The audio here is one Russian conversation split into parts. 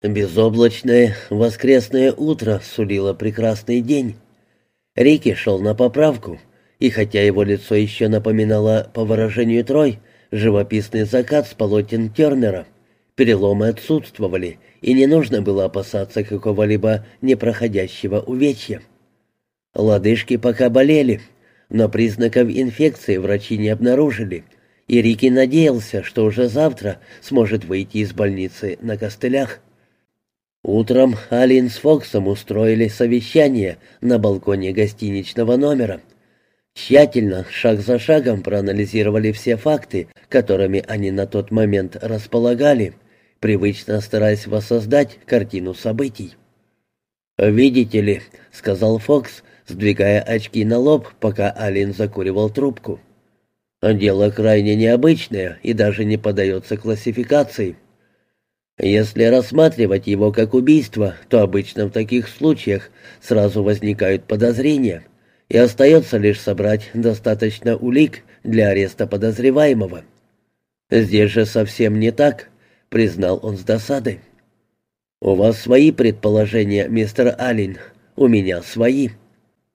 Безоблачное воскресное утро сулило прекрасный день. Рики шел на поправку, и хотя его лицо еще напоминало, по выражению Трой, живописный закат с полотен Тернера, переломы отсутствовали, и не нужно было опасаться какого-либо непроходящего увечья. Лодыжки пока болели, но признаков инфекции врачи не обнаружили, и Рики надеялся, что уже завтра сможет выйти из больницы на костылях. Утром Алин с Фоксом устроили совещание на балконе гостиничного номера. Тщательно, шаг за шагом проанализировали все факты, которыми они на тот момент располагали, привычно стараясь воссоздать картину событий. «Видите ли», — сказал Фокс, сдвигая очки на лоб, пока Алин закуривал трубку. «Дело крайне необычное и даже не поддается классификации». Если рассматривать его как убийство, то обычно в таких случаях сразу возникают подозрения, и остается лишь собрать достаточно улик для ареста подозреваемого. Здесь же совсем не так, признал он с досадой. У вас свои предположения, мистер Аллен, у меня свои.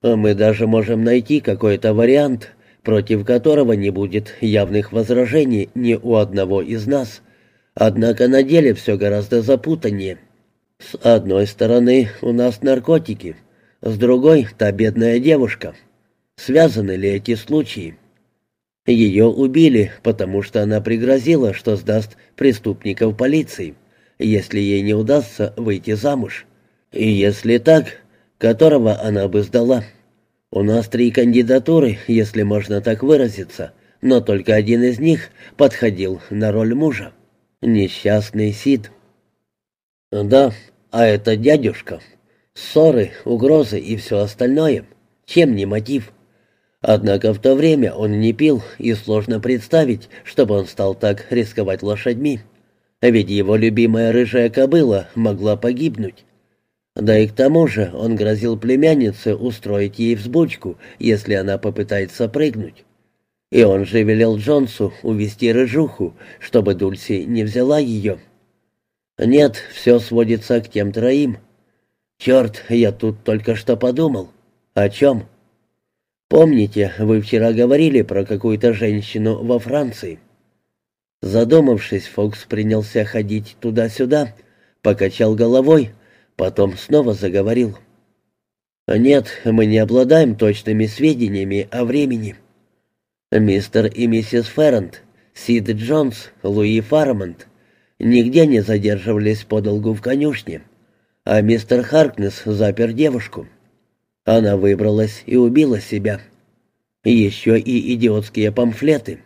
Мы даже можем найти какой-то вариант, против которого не будет явных возражений ни у одного из нас — Однако на деле все гораздо запутаннее. С одной стороны у нас наркотики, с другой — та бедная девушка. Связаны ли эти случаи? Ее убили, потому что она пригрозила, что сдаст преступников полиции, если ей не удастся выйти замуж. И если так, которого она бы сдала? У нас три кандидатуры, если можно так выразиться, но только один из них подходил на роль мужа. Несчастный Сид. Да, а это дядюшка. Ссоры, угрозы и все остальное. Чем не мотив? Однако в то время он не пил, и сложно представить, чтобы он стал так рисковать лошадьми. Ведь его любимая рыжая кобыла могла погибнуть. Да и к тому же он грозил племяннице устроить ей взбучку, если она попытается прыгнуть. И он же велел Джонсу увести рыжуху, чтобы Дульси не взяла ее. Нет, все сводится к тем троим. Черт, я тут только что подумал. О чем? Помните, вы вчера говорили про какую-то женщину во Франции? Задумавшись, Фокс принялся ходить туда-сюда, покачал головой, потом снова заговорил. «Нет, мы не обладаем точными сведениями о времени. Мистер и миссис Феррент, Сид Джонс, Луи Фармонт нигде не задерживались подолгу в конюшне, а мистер Харкнес запер девушку. Она выбралась и убила себя. Еще и идиотские памфлеты.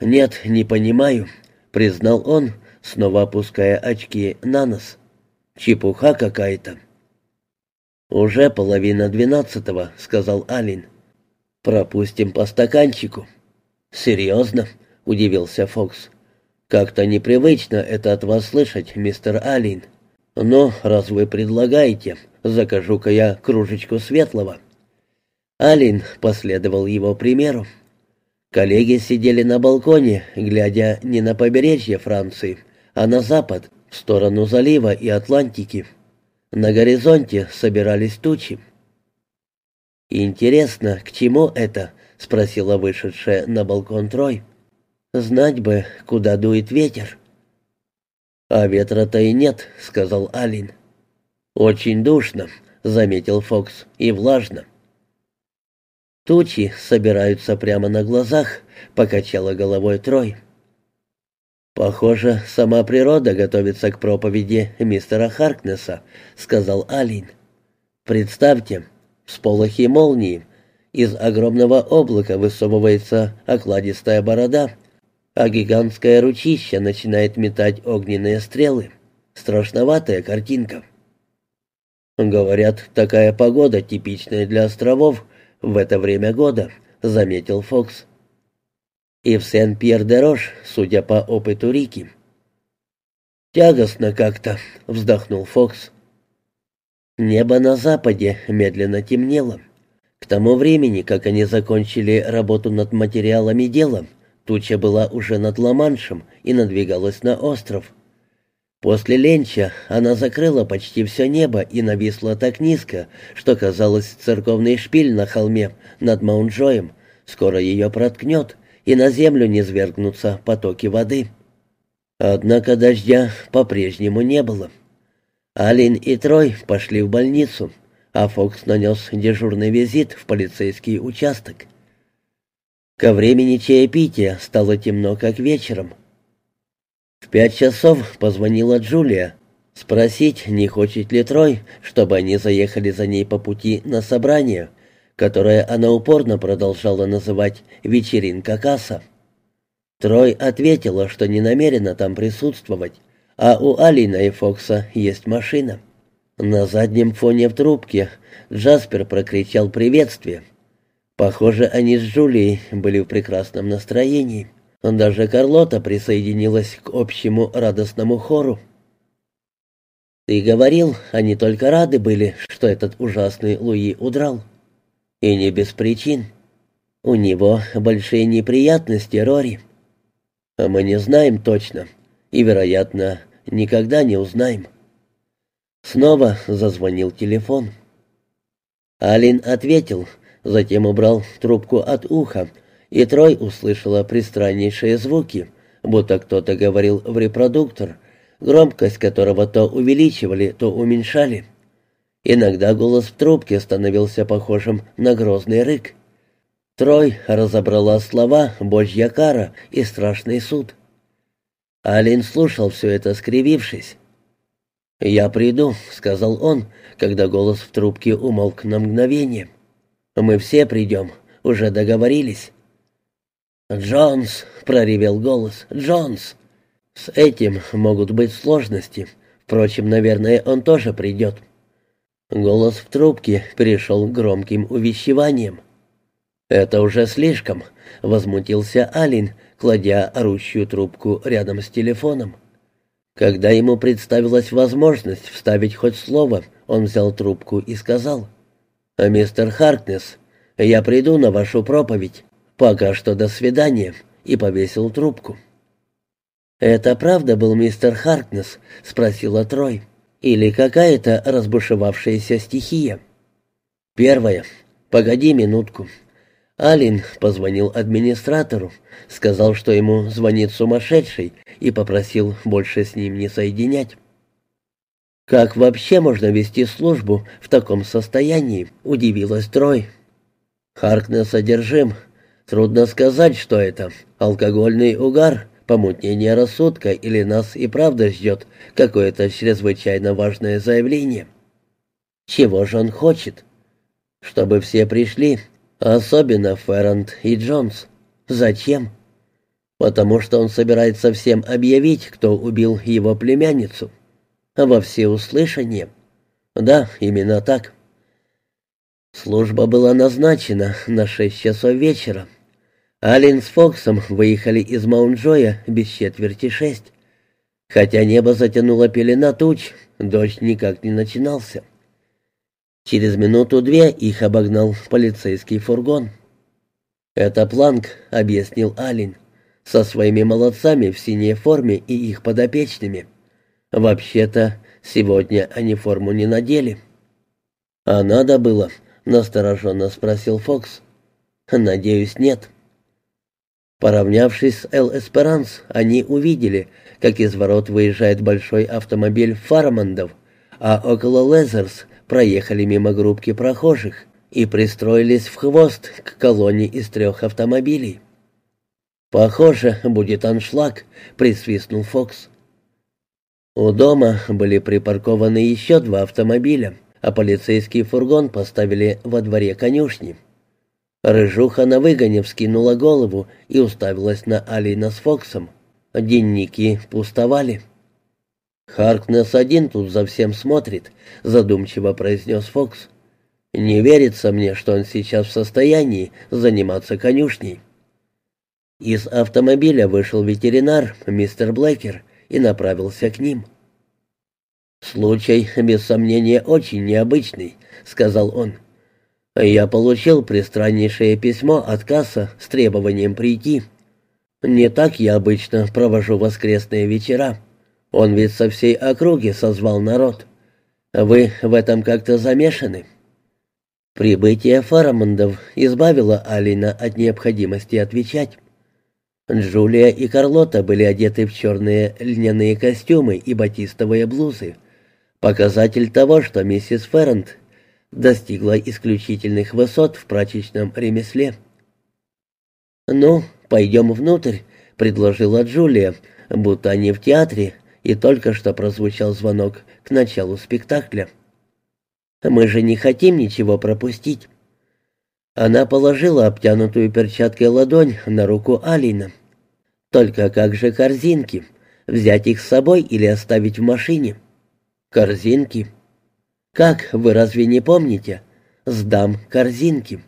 «Нет, не понимаю», — признал он, снова опуская очки на нос. «Чепуха какая-то». «Уже половина двенадцатого», — сказал Алин. «Пропустим по стаканчику». «Серьезно?» — удивился Фокс. «Как-то непривычно это от вас слышать, мистер Алин. Но, раз вы предлагаете, закажу-ка я кружечку светлого». Алин последовал его примеру. Коллеги сидели на балконе, глядя не на побережье Франции, а на запад, в сторону залива и Атлантики. На горизонте собирались тучи. «Интересно, к чему это?» — спросила вышедшая на балкон Трой. «Знать бы, куда дует ветер». «А ветра-то и нет», — сказал Алин. «Очень душно», — заметил Фокс, — «и влажно». «Тучи собираются прямо на глазах», — покачала головой Трой. «Похоже, сама природа готовится к проповеди мистера Харкнесса», — сказал Алин. «Представьте, всполохи молнии. Из огромного облака высовывается окладистая борода, а гигантское ручище начинает метать огненные стрелы. Страшноватая картинка. «Говорят, такая погода типичная для островов в это время года», — заметил Фокс. «И в Сен-Пьер-де-Рош, судя по опыту Рики». «Тягостно как-то», — вздохнул Фокс. Небо на западе медленно темнело. К тому времени, как они закончили работу над материалами дела, туча была уже над Ла-Маншем и надвигалась на остров. После ленча она закрыла почти все небо и нависла так низко, что казалось церковный шпиль на холме над Маунт-Джоем. Скоро ее проткнет, и на землю не свергнутся потоки воды. Однако дождя по-прежнему не было. Алин и Трой пошли в больницу, а Фокс нанес дежурный визит в полицейский участок. Ко времени чаепития стало темно, как вечером. В пять часов позвонила Джулия, спросить, не хочет ли Трой, чтобы они заехали за ней по пути на собрание, которое она упорно продолжала называть «вечеринка касса». Трой ответила, что не намерена там присутствовать, а у Алина и Фокса есть машина. На заднем фоне в трубке Джаспер прокричал приветствие. Похоже, они с Джулией были в прекрасном настроении. Даже Карлота присоединилась к общему радостному хору. «Ты говорил, они только рады были, что этот ужасный Луи удрал. И не без причин. У него большие неприятности, Рори. А мы не знаем точно, и, вероятно, никогда не узнаем». Снова зазвонил телефон. Алин ответил, затем убрал трубку от уха, и Трой услышала пристраннейшие звуки, будто кто-то говорил в репродуктор, громкость которого то увеличивали, то уменьшали. Иногда голос в трубке становился похожим на грозный рык. Трой разобрала слова «Божья кара» и «Страшный суд». Алин слушал все это, скривившись. «Я приду», — сказал он, когда голос в трубке умолк на мгновение. «Мы все придем, уже договорились». «Джонс!» — проревел голос. «Джонс!» «С этим могут быть сложности. Впрочем, наверное, он тоже придет». Голос в трубке перешел к громким увещеваниям. «Это уже слишком», — возмутился Алин, кладя орущую трубку рядом с телефоном. Когда ему представилась возможность вставить хоть слово, он взял трубку и сказал, «Мистер Харкнес, я приду на вашу проповедь. «Пока что до свидания», и повесил трубку. «Это правда был мистер Харкнес?» — спросила Трой. «Или какая-то разбушевавшаяся стихия?» «Первое. Погоди минутку». Алин позвонил администратору, сказал, что ему звонит сумасшедший, и попросил больше с ним не соединять. «Как вообще можно вести службу в таком состоянии?» — удивилась Трой. «Харкнес одержим», Трудно сказать, что это. Алкогольный угар, помутнение рассудка или нас и правда ждет какое-то чрезвычайно важное заявление. Чего же он хочет? Чтобы все пришли, особенно Ферранд и Джонс. Зачем? Потому что он собирается всем объявить, кто убил его племянницу. Во всеуслышание. Да, именно так. Служба была назначена на шесть часов вечера. Алин с Фоксом выехали из Маунт-Джоя без четверти шесть. Хотя небо затянуло пелена туч, дождь никак не начинался. Через минуту-две их обогнал полицейский фургон. «Это Планк», — объяснил Алин, — «со своими молодцами в синей форме и их подопечными. Вообще-то, сегодня они форму не надели». «А надо было?» — настороженно спросил Фокс. «Надеюсь, нет». Поравнявшись с Эл Эсперанс, они увидели, как из ворот выезжает большой автомобиль Фармандов, а около Лезерс проехали мимо группки прохожих и пристроились в хвост к колонне из трех автомобилей. «Похоже, будет аншлаг», — присвистнул Фокс. У дома были припаркованы еще два автомобиля, а полицейский фургон поставили во дворе конюшни. Рыжуха на выгоне вскинула голову и уставилась на Алина с Фоксом. Дневники пустовали. «Харкнес один тут за всем смотрит», — задумчиво произнес Фокс. «Не верится мне, что он сейчас в состоянии заниматься конюшней». Из автомобиля вышел ветеринар, мистер Блэкер, и направился к ним. «Случай, без сомнения, очень необычный», — сказал он. Я получил пристраннейшее письмо от касса с требованием прийти. Не так я обычно провожу воскресные вечера. Он ведь со всей округи созвал народ. Вы в этом как-то замешаны?» Прибытие Фарамондов избавило Алина от необходимости отвечать. Джулия и Карлота были одеты в черные льняные костюмы и батистовые блузы. Показатель того, что миссис Феррент достигла исключительных высот в прачечном ремесле. «Ну, пойдем внутрь», — предложила Джулия, будто они в театре, и только что прозвучал звонок к началу спектакля. «Мы же не хотим ничего пропустить». Она положила обтянутую перчаткой ладонь на руку Алина. «Только как же корзинки? Взять их с собой или оставить в машине?» «Корзинки?» «Как, вы разве не помните? Сдам корзинки.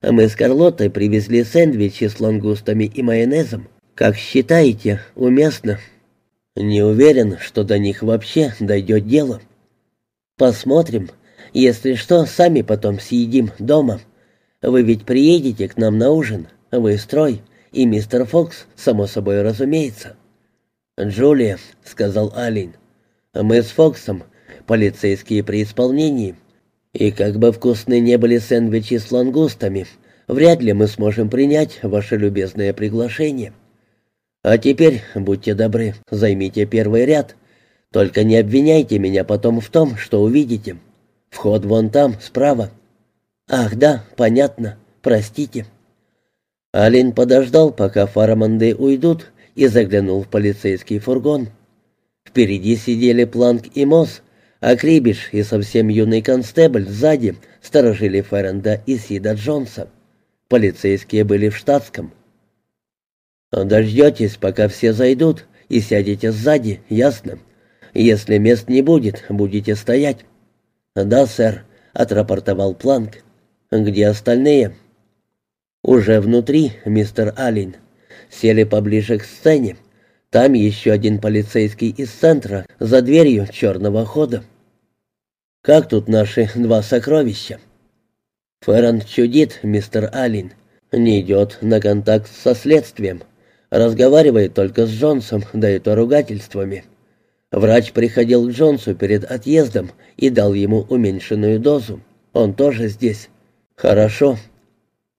Мы с Карлотой привезли сэндвичи с лангустами и майонезом. Как считаете, уместно?» «Не уверен, что до них вообще дойдет дело». «Посмотрим. Если что, сами потом съедим дома. Вы ведь приедете к нам на ужин. Вы строй. И мистер Фокс, само собой разумеется». «Джулия», — сказал Алин, — «мы с Фоксом полицейские при исполнении. И как бы вкусны не были сэндвичи с лангустами, вряд ли мы сможем принять ваше любезное приглашение. А теперь, будьте добры, займите первый ряд. Только не обвиняйте меня потом в том, что увидите. Вход вон там, справа. Ах, да, понятно. Простите. Алин подождал, пока фараманды уйдут, и заглянул в полицейский фургон. Впереди сидели Планк и Мосс, а Крибиш и совсем юный констебль сзади сторожили Ферренда и Сида Джонса. Полицейские были в штатском. «Дождетесь, пока все зайдут, и сядете сзади, ясно? Если мест не будет, будете стоять». «Да, сэр», — отрапортовал Планк. «Где остальные?» «Уже внутри, мистер Аллен. Сели поближе к сцене. Там еще один полицейский из центра, за дверью черного хода». Как тут наши два сокровища? Ферранд чудит, мистер Аллен. Не идет на контакт со следствием. Разговаривает только с Джонсом, да и то ругательствами. Врач приходил к Джонсу перед отъездом и дал ему уменьшенную дозу. Он тоже здесь. Хорошо.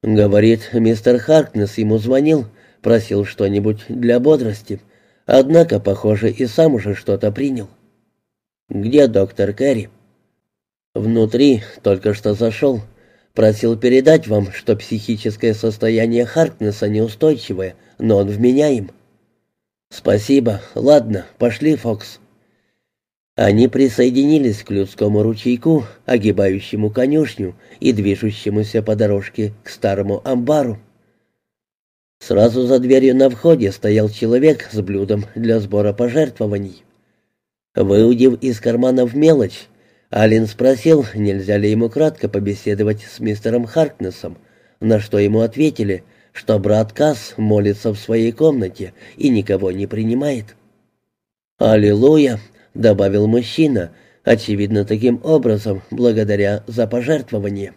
Говорит, мистер Харкнес ему звонил, просил что-нибудь для бодрости. Однако, похоже, и сам уже что-то принял. Где доктор Кэрри? «Внутри, только что зашел. Просил передать вам, что психическое состояние Харкнесса неустойчивое, но он вменяем». «Спасибо. Ладно, пошли, Фокс». Они присоединились к людскому ручейку, огибающему конюшню и движущемуся по дорожке к старому амбару. Сразу за дверью на входе стоял человек с блюдом для сбора пожертвований. Выудив из карманов мелочь, Алин спросил, нельзя ли ему кратко побеседовать с мистером Харкнесом, на что ему ответили, что брат Касс молится в своей комнате и никого не принимает. «Аллилуйя!» — добавил мужчина, очевидно, таким образом, благодаря за пожертвование.